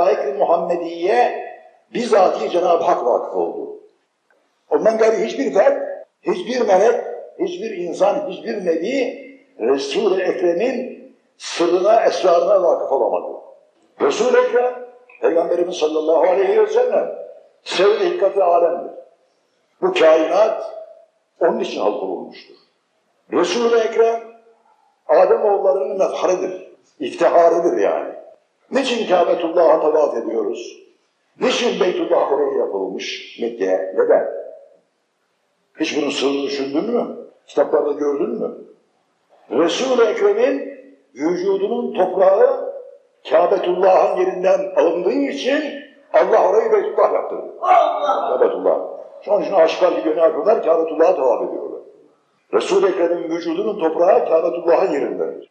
hakaik Muhammediye bizatihi Cenab-ı Hak vakıf oldu. Ondan gayri hiçbir fert, hiçbir melek, hiçbir insan, hiçbir nebi Resul-i Ekrem'in sırrına, esrarına vakıf olamadı. Resul-i Ekrem, Peygamberimiz sallallahu aleyhi ve sellem sevri hikkat alemdir. Bu kainat onun için halk olmuştur. Resul-i Ekrem Adem oğullarının mefharidir, iftiharıdır yani. Niçin Kâbetullah'a tavaf ediyoruz? Niçin Beytullah oraya yapılmış Mekke'ye? Neden? Hiç bunun sırrını düşündün mü? Kitaplarda gördün mü? Resul-i Ekrem'in vücudunun toprağı Kâbetullah'ın yerinden alındığı için Allah orayı Beytullah yaptırdı. Allah! Kâbetullah. Onun için aşıklar gibi ne yapıyorlar? Kâbetullah'a tavaf ediyorlar. Resul-i Ekrem'in vücudunun toprağı Kâbetullah'ın yerindendir.